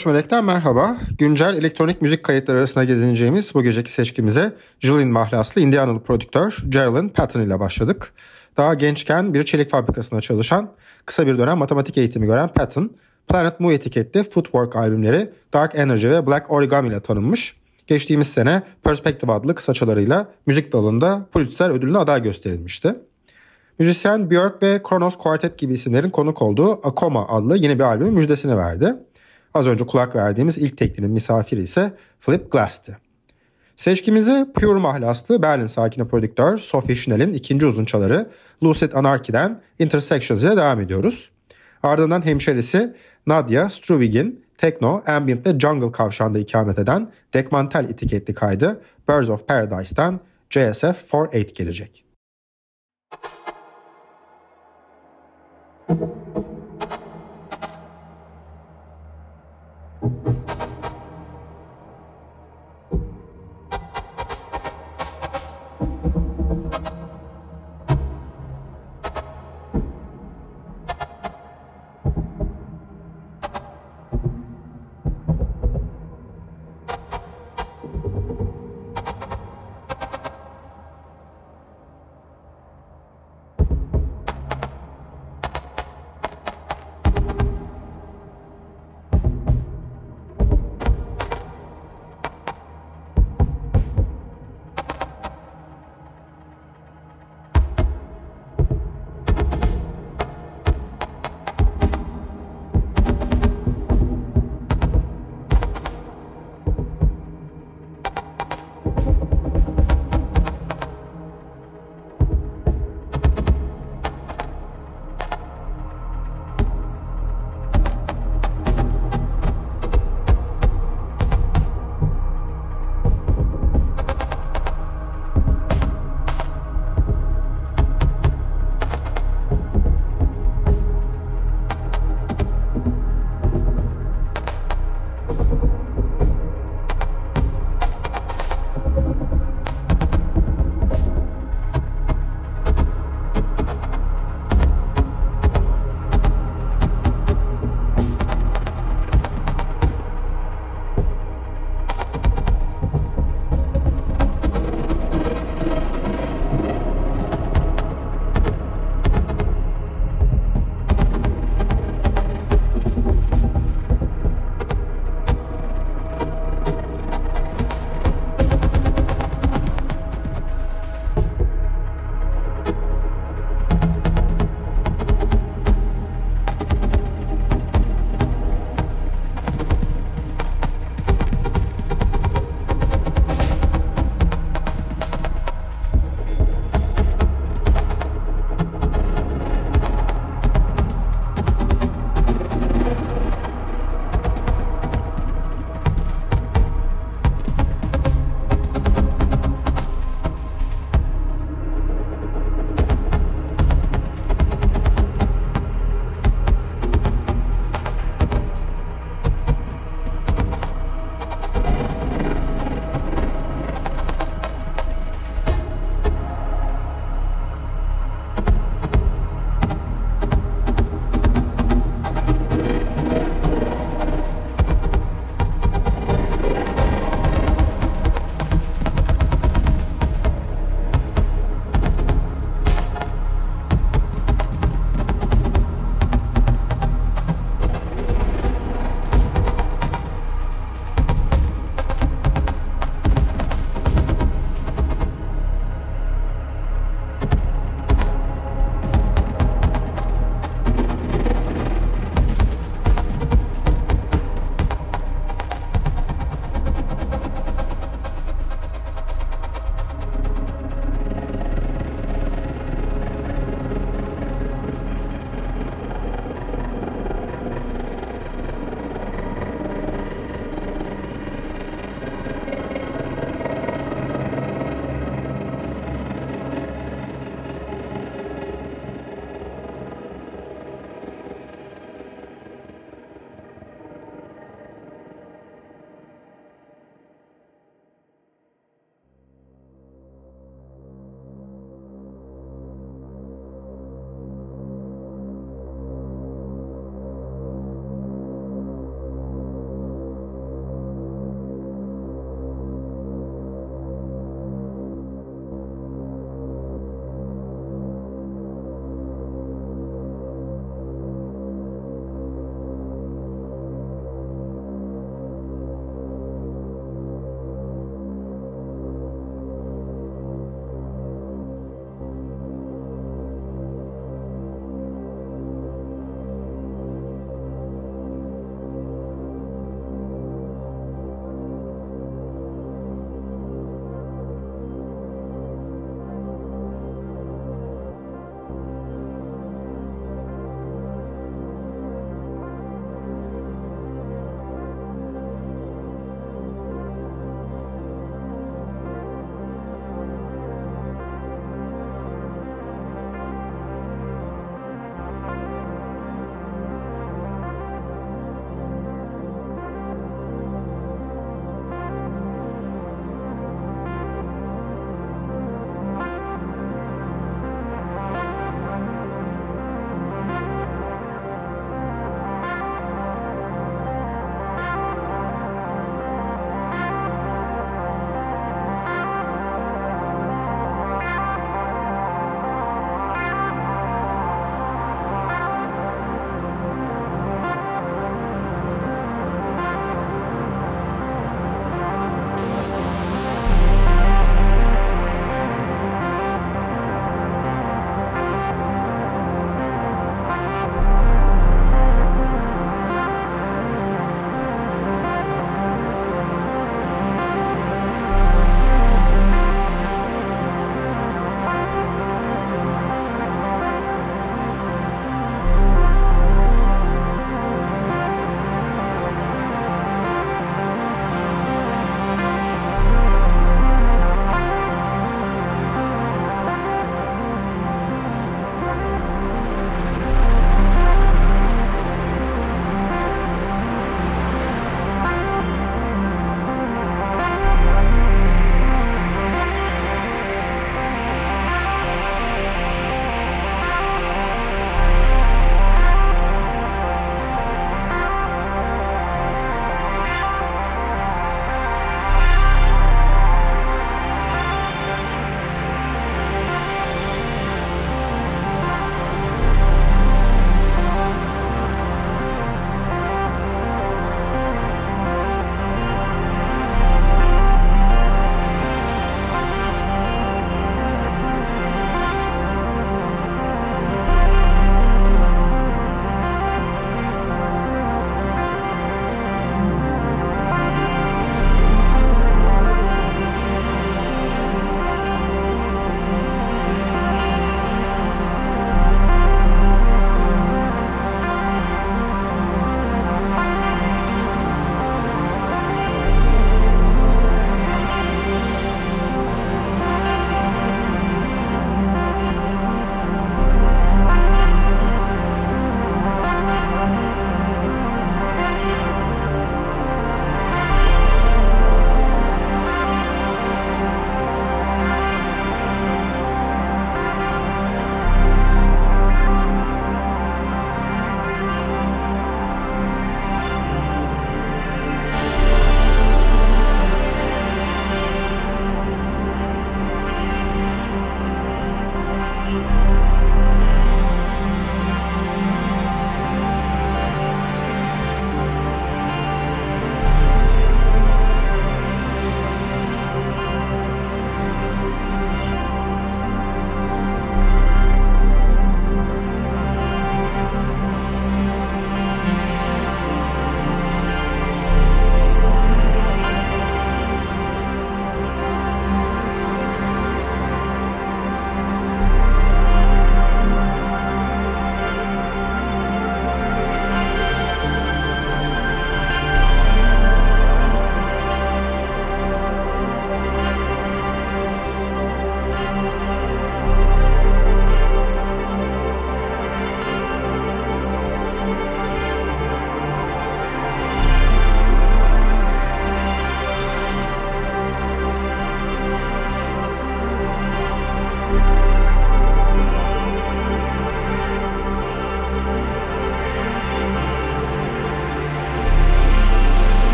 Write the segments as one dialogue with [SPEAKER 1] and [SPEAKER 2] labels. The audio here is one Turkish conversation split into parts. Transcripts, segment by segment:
[SPEAKER 1] 13 Melek'ten merhaba. Güncel elektronik müzik kayıtları arasında gezineceğimiz bu geceki seçkimize Julian mahlaslı Indianalı prodüktör Geraldine Patton ile başladık. Daha gençken bir çelik fabrikasında çalışan, kısa bir dönem matematik eğitimi gören Patton, Planet Mu etiketli Footwork albümleri Dark Energy ve Black Origami ile tanınmış. Geçtiğimiz sene Perspective adlı kısaçalarıyla müzik dalında Pulitzer ödülüne aday gösterilmişti. Müzisyen Björk ve Kronos Quartet gibi isimlerin konuk olduğu Akoma adlı yeni bir albümün müjdesini verdi. Az önce kulak verdiğimiz ilk teklinin misafiri ise Flip Glass'ti. Seçkimizi Pure mahlaslı Berlin sakini prodüktör Sophie Schnell'in ikinci uzunçaları Lucid Anarchy'den Intersections ile devam ediyoruz. Ardından hemşerisi Nadia Struvigin Tekno, Ambient ve Jungle kavşağında ikamet eden Dekmantel etiketli kaydı Birds of Paradise'dan JSF 48 gelecek. Thank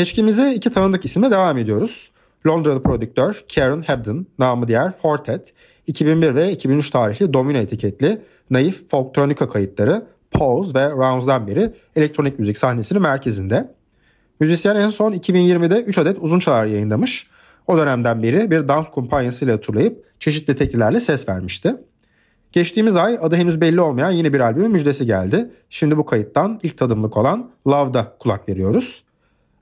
[SPEAKER 1] Seçkimize iki tanıdık isimle devam ediyoruz. Londralı prodüktör Karen Hebden, namı diğer Fortet, 2001 ve 2003 tarihli Domino etiketli naif folktronika kayıtları Pause ve Rounds'dan beri elektronik müzik sahnesinin merkezinde. Müzisyen en son 2020'de 3 adet uzun çalar yayınlamış. O dönemden beri bir dans kumpanyasıyla turlayıp çeşitli teklilerle ses vermişti. Geçtiğimiz ay adı henüz belli olmayan yeni bir albümün müjdesi geldi. Şimdi bu kayıttan ilk tadımlık olan Love'da kulak veriyoruz.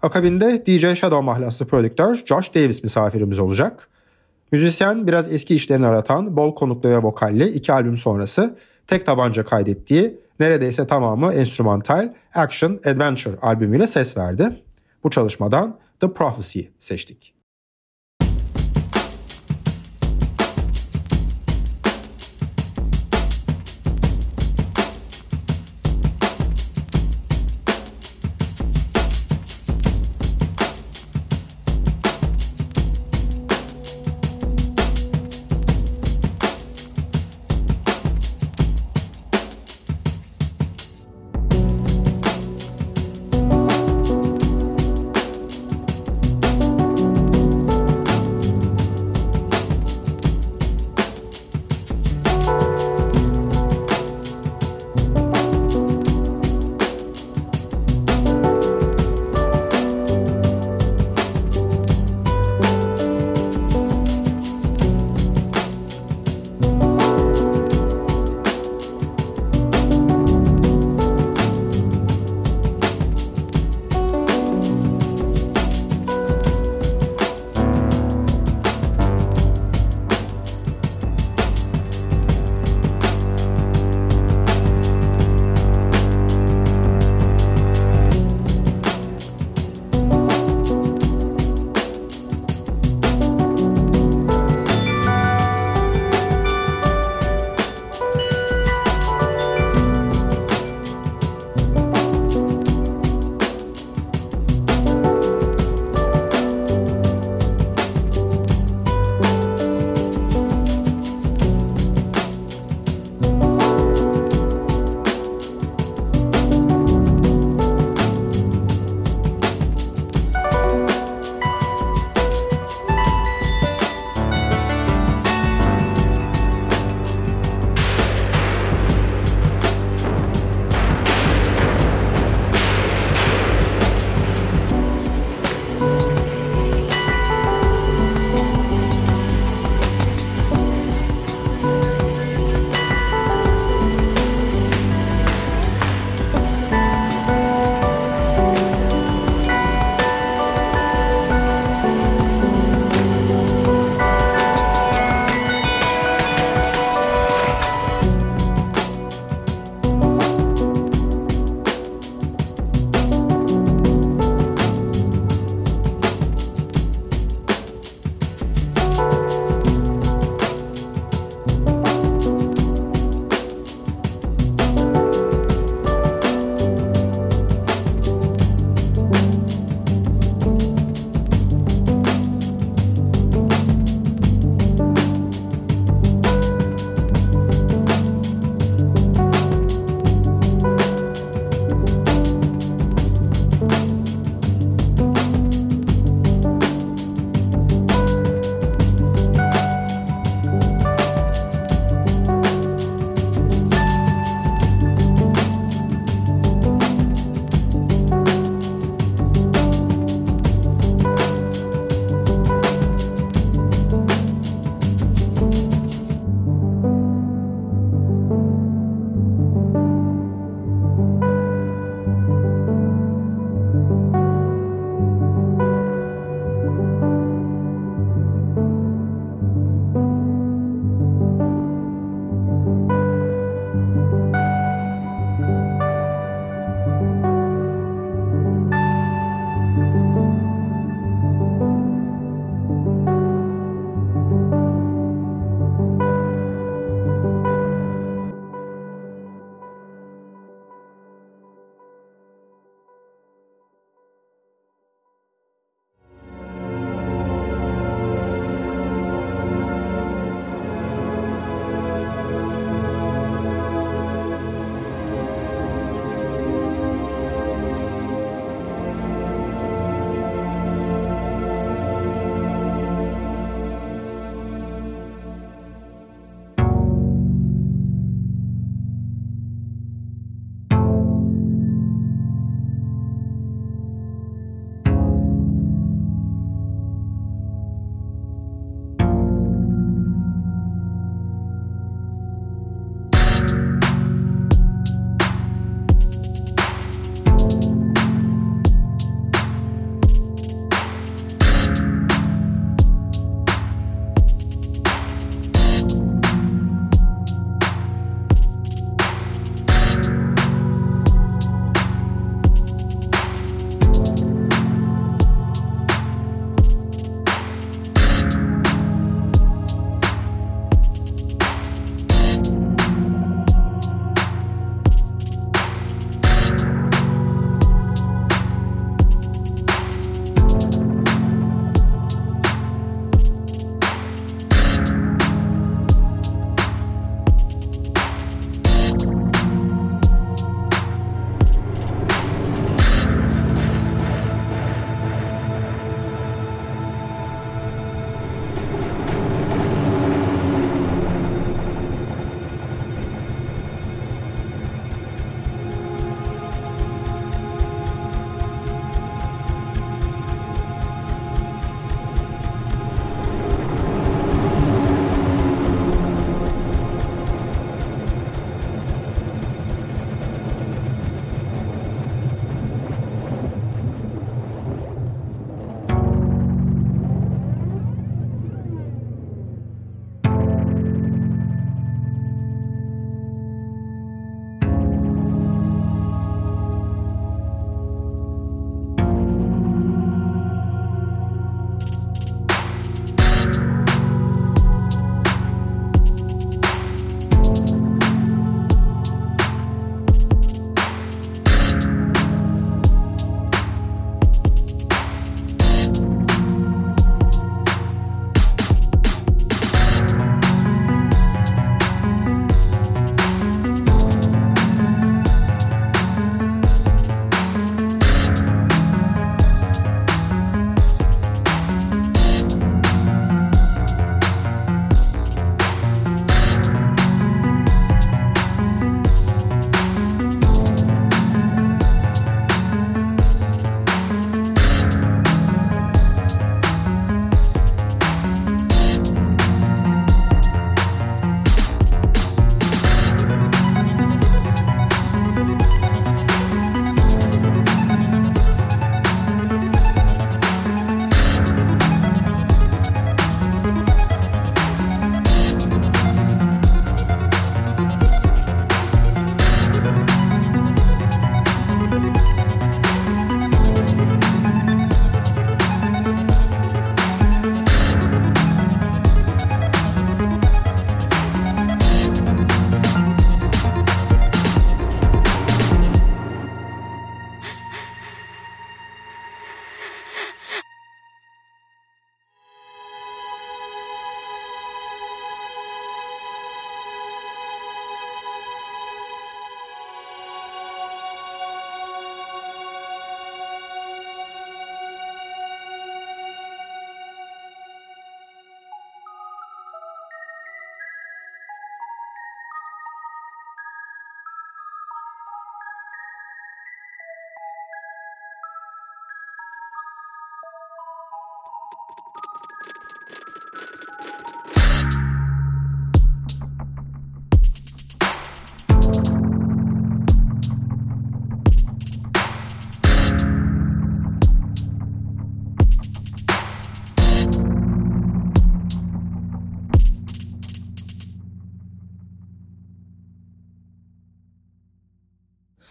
[SPEAKER 1] Akabinde DJ Shadow mahlaslı prodüktör Josh Davis misafirimiz olacak. Müzisyen biraz eski işlerini aratan bol konuklu ve vokalli iki albüm sonrası tek tabanca kaydettiği neredeyse tamamı enstrümantal Action Adventure albümüyle ses verdi. Bu çalışmadan The Prophecy seçtik.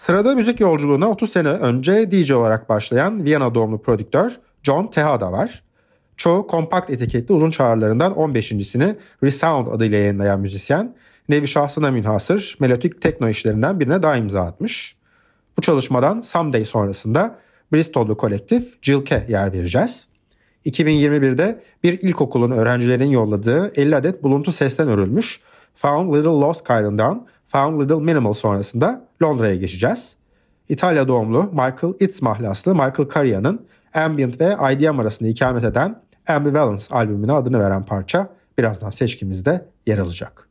[SPEAKER 1] Sırada müzik yolculuğuna 30 sene önce DJ olarak başlayan Viyana doğumlu prodüktör John Tejada var. Çoğu kompakt etiketli uzun çağrılarından 15.sini Resound adıyla yayınlayan müzisyen, nevi şahsına münhasır melodik tekno işlerinden birine daha imza atmış. Bu çalışmadan Someday sonrasında Bristol'lu kolektif Jilke yer vereceğiz. 2021'de bir ilkokulun öğrencilerin yolladığı 50 adet buluntu sesten örülmüş Found Little Lost kaydından Found Little Minimal sonrasında Londra'ya geçeceğiz. İtalya doğumlu Michael Itz mahlaslı Michael Caria'nın ambient ve IDM arasında ikamet eden Ambivalence albümüne adını veren parça birazdan seçkimizde yer alacak.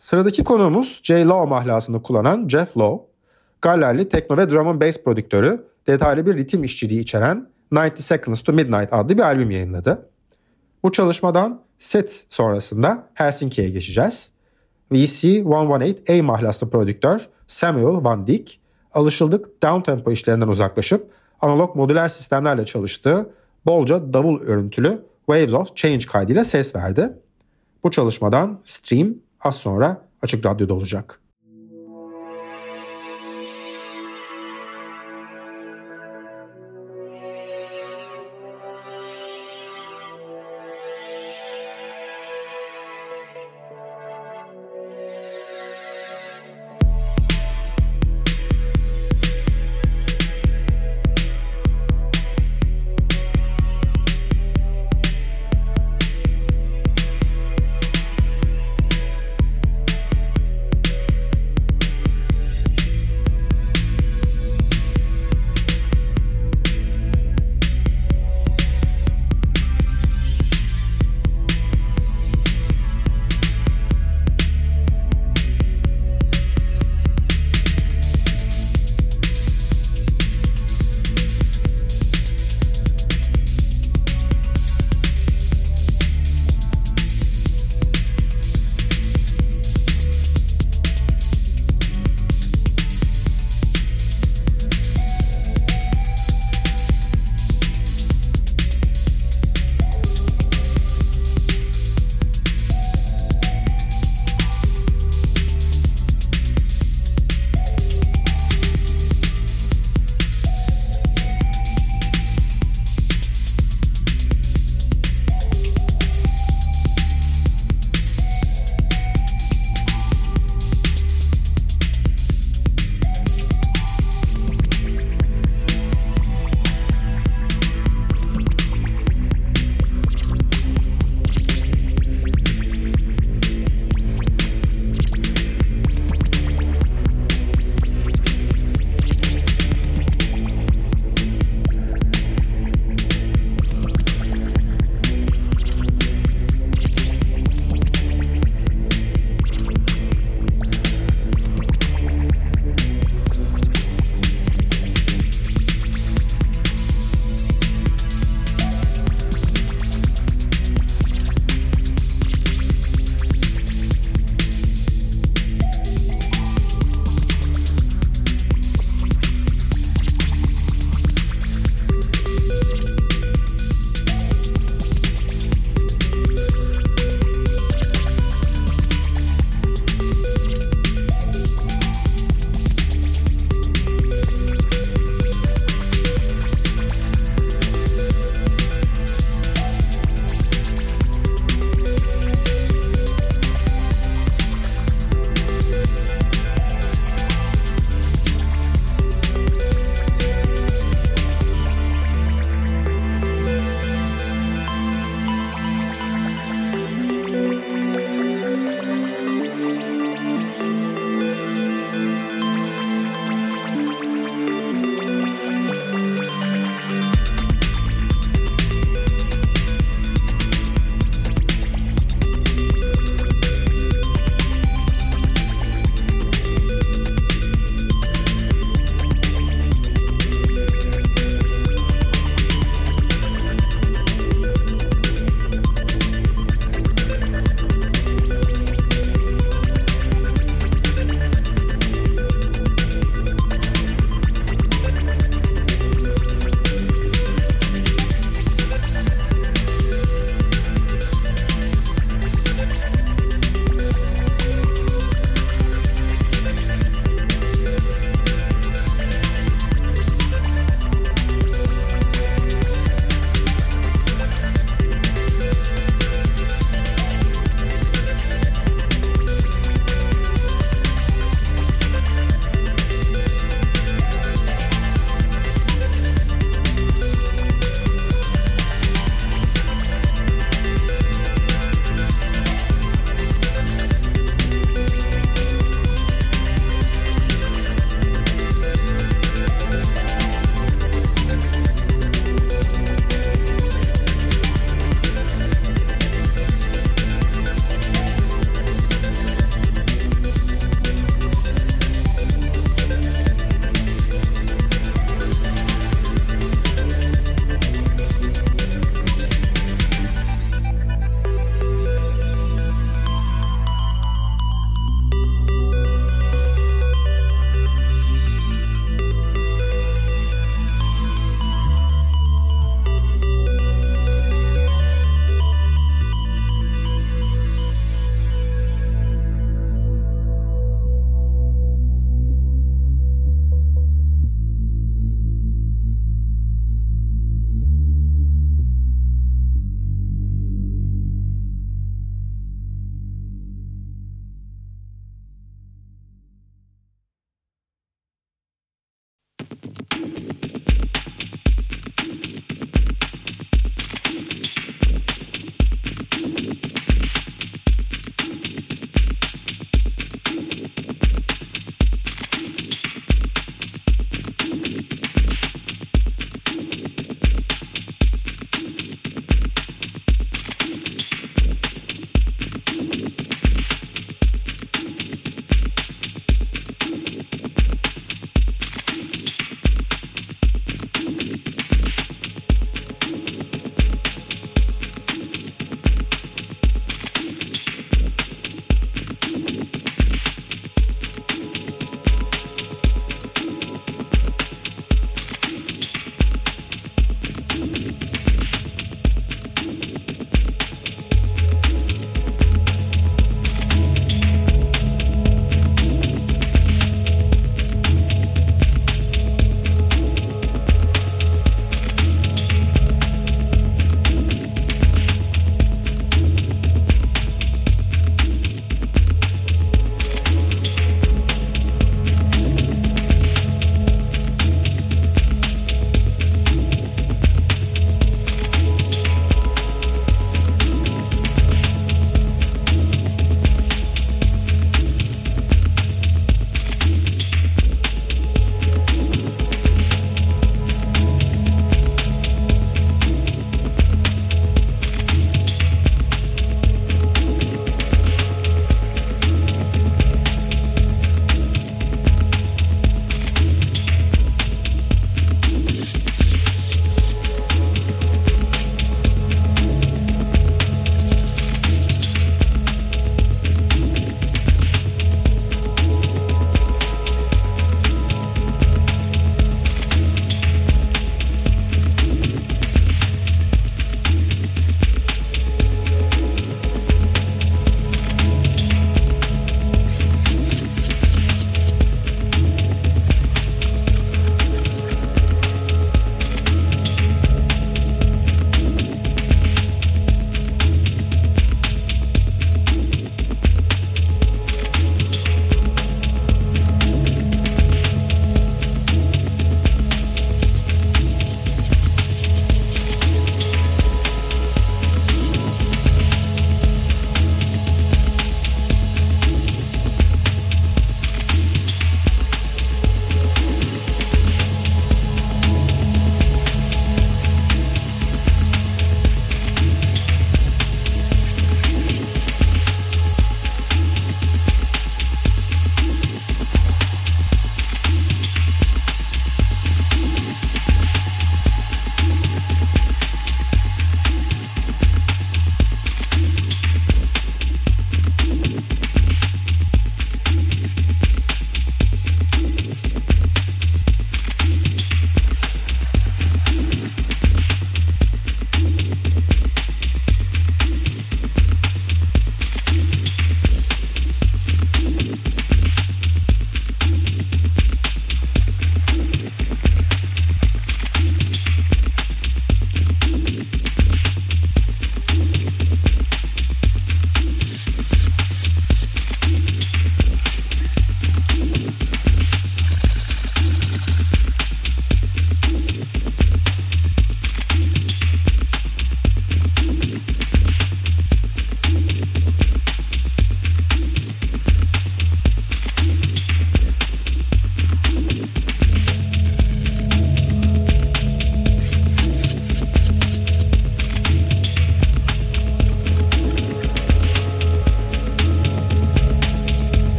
[SPEAKER 1] Sıradaki konuğumuz J. Law mahlasını kullanan Jeff Law. Gallerli tekno ve drum and bass prodüktörü detaylı bir ritim işçiliği içeren 90 Seconds to Midnight adlı bir albüm yayınladı. Bu çalışmadan set sonrasında Helsinki'ye geçeceğiz. VC118A mahlaslı prodüktör Samuel Van Dijk alışıldık downtempo işlerinden uzaklaşıp analog modüler sistemlerle çalıştığı bolca davul örüntülü Waves of Change kaydıyla ses verdi. Bu çalışmadan Stream az sonra Açık Radyo'da olacak.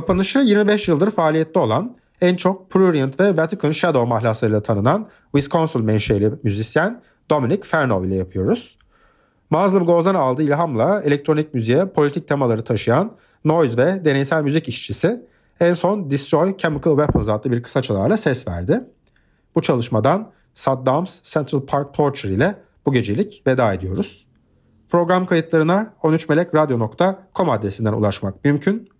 [SPEAKER 1] Kapanışı 25 yıldır faaliyette olan en çok Prurient ve Vatican Shadow mahlaslarıyla tanınan Wisconsin menşeli müzisyen Dominic Fernow ile yapıyoruz. Muslim Goz'dan aldığı ilhamla elektronik müziğe politik temaları taşıyan noise ve deneysel müzik işçisi en son Destroy Chemical Weapons adlı bir kısa çalarla ses verdi. Bu çalışmadan Saddam's Central Park Torture ile bu gecelik veda ediyoruz. Program kayıtlarına 13melekradyo.com adresinden ulaşmak mümkün.